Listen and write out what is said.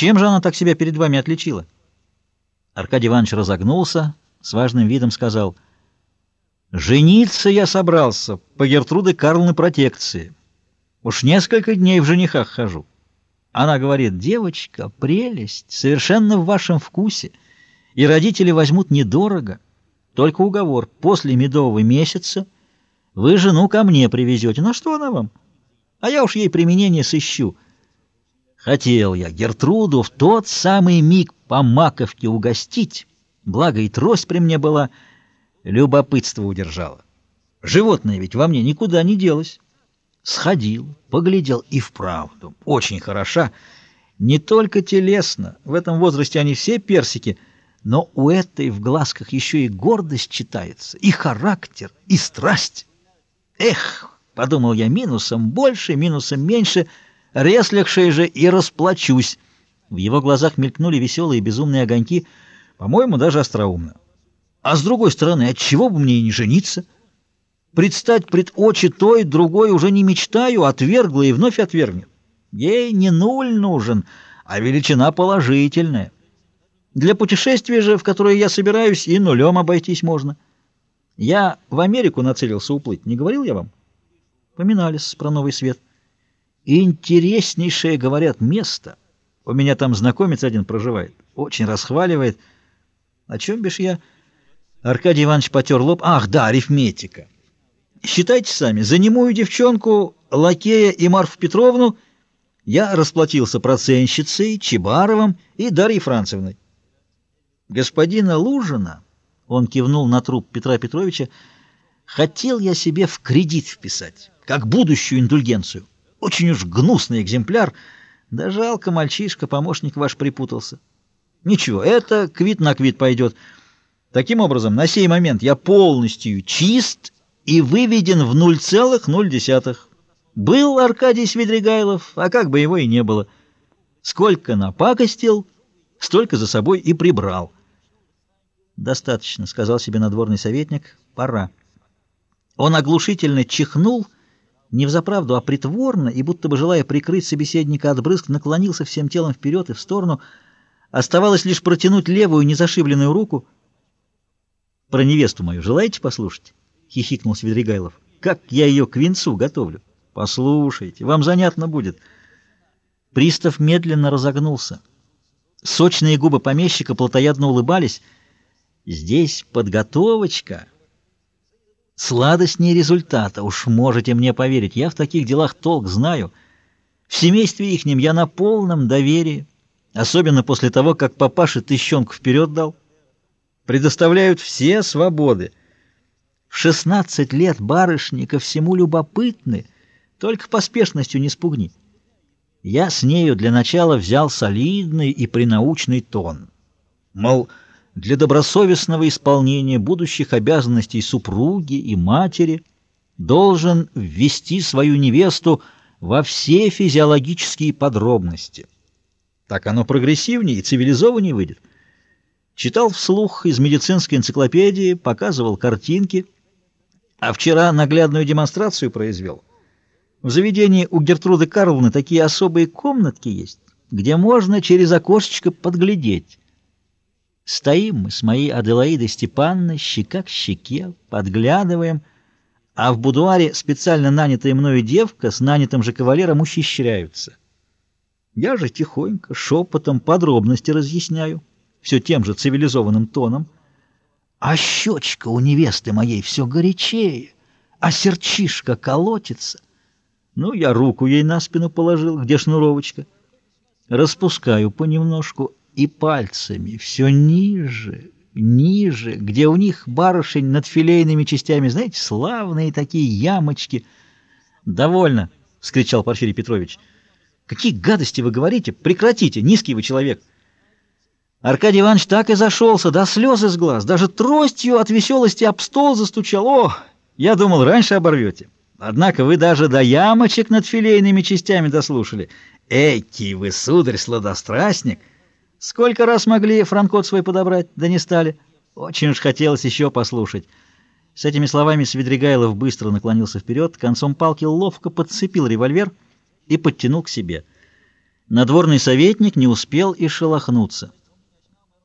Чем же она так себя перед вами отличила? Аркадий Иванович разогнулся, с важным видом сказал, «Жениться я собрался по Гертруде Карловны протекции. Уж несколько дней в женихах хожу». Она говорит, «Девочка, прелесть, совершенно в вашем вкусе, и родители возьмут недорого, только уговор, после медового месяца вы жену ко мне привезете. На что она вам? А я уж ей применение сыщу». Хотел я Гертруду в тот самый миг по маковке угостить, благо и трость при мне была, любопытство удержало. Животное ведь во мне никуда не делось. Сходил, поглядел и вправду, очень хороша, не только телесно, в этом возрасте они все персики, но у этой в глазках еще и гордость читается, и характер, и страсть. Эх, подумал я, минусом больше, минусом меньше — Реслягший же и расплачусь. В его глазах мелькнули веселые безумные огоньки, по-моему, даже остроумно. А с другой стороны, от чего бы мне и не жениться? Предстать пред очи той, другой уже не мечтаю, отвергла и вновь отвергнет. Ей не нуль нужен, а величина положительная. Для путешествия же, в которое я собираюсь, и нулем обойтись можно. Я в Америку нацелился уплыть, не говорил я вам? Поминались про новый свет. Интереснейшее, говорят, место. У меня там знакомец один проживает. Очень расхваливает. О чем бишь я? Аркадий Иванович потер лоб. Ах, да, арифметика. Считайте сами, за немую девчонку, Лакея и Марфу Петровну я расплатился проценщицей, Чебаровым и Дарьей Францевной. Господина Лужина, он кивнул на труп Петра Петровича, хотел я себе в кредит вписать, как будущую индульгенцию. Очень уж гнусный экземпляр. Да жалко, мальчишка, помощник ваш припутался. Ничего, это квит на квит пойдет. Таким образом, на сей момент я полностью чист и выведен в 0,0. Был Аркадий Свидригайлов, а как бы его и не было. Сколько напакостил, столько за собой и прибрал. «Достаточно», — сказал себе надворный советник, — «пора». Он оглушительно чихнул — не взаправду, а притворно, и будто бы желая прикрыть собеседника от брызг, наклонился всем телом вперед и в сторону. Оставалось лишь протянуть левую незашибленную руку. — Про невесту мою желаете послушать? — хихикнул Свидригайлов. — Как я ее к венцу готовлю? — Послушайте, вам занятно будет. Пристав медленно разогнулся. Сочные губы помещика плотоядно улыбались. — Здесь подготовочка... Сладостнее результата, уж можете мне поверить, я в таких делах толк знаю. В семействе ихнем я на полном доверии, особенно после того, как папаша тыщенку вперед дал. Предоставляют все свободы. В шестнадцать лет барышни ко всему любопытны, только поспешностью не спугни. Я с нею для начала взял солидный и принаучный тон. Мол, для добросовестного исполнения будущих обязанностей супруги и матери должен ввести свою невесту во все физиологические подробности. Так оно прогрессивнее и цивилизованнее выйдет. Читал вслух из медицинской энциклопедии, показывал картинки, а вчера наглядную демонстрацию произвел. В заведении у Гертруды Карловны такие особые комнатки есть, где можно через окошечко подглядеть. Стоим мы с моей Аделаидой Степанной, щека к щеке, подглядываем, а в будуаре специально нанятая мною девка с нанятым же кавалером ухищряются. Я же тихонько, шепотом подробности разъясняю, все тем же цивилизованным тоном. А щечка у невесты моей все горячее, а серчишка колотится. Ну, я руку ей на спину положил, где шнуровочка. Распускаю понемножку, и пальцами все ниже, ниже, где у них барышень над филейными частями, знаете, славные такие ямочки. «Довольно!» — вскричал Порфирий Петрович. «Какие гадости вы говорите? Прекратите! Низкий вы человек!» Аркадий Иванович так и зашелся, до слез из глаз, даже тростью от веселости об стол застучал. «О, я думал, раньше оборвете. Однако вы даже до ямочек над филейными частями дослушали. Эки вы, сударь, сладострастник!» Сколько раз могли франкот свой подобрать, да не стали. Очень уж хотелось еще послушать. С этими словами Свидригайлов быстро наклонился вперед, концом палки ловко подцепил револьвер и подтянул к себе. Надворный советник не успел и шелохнуться.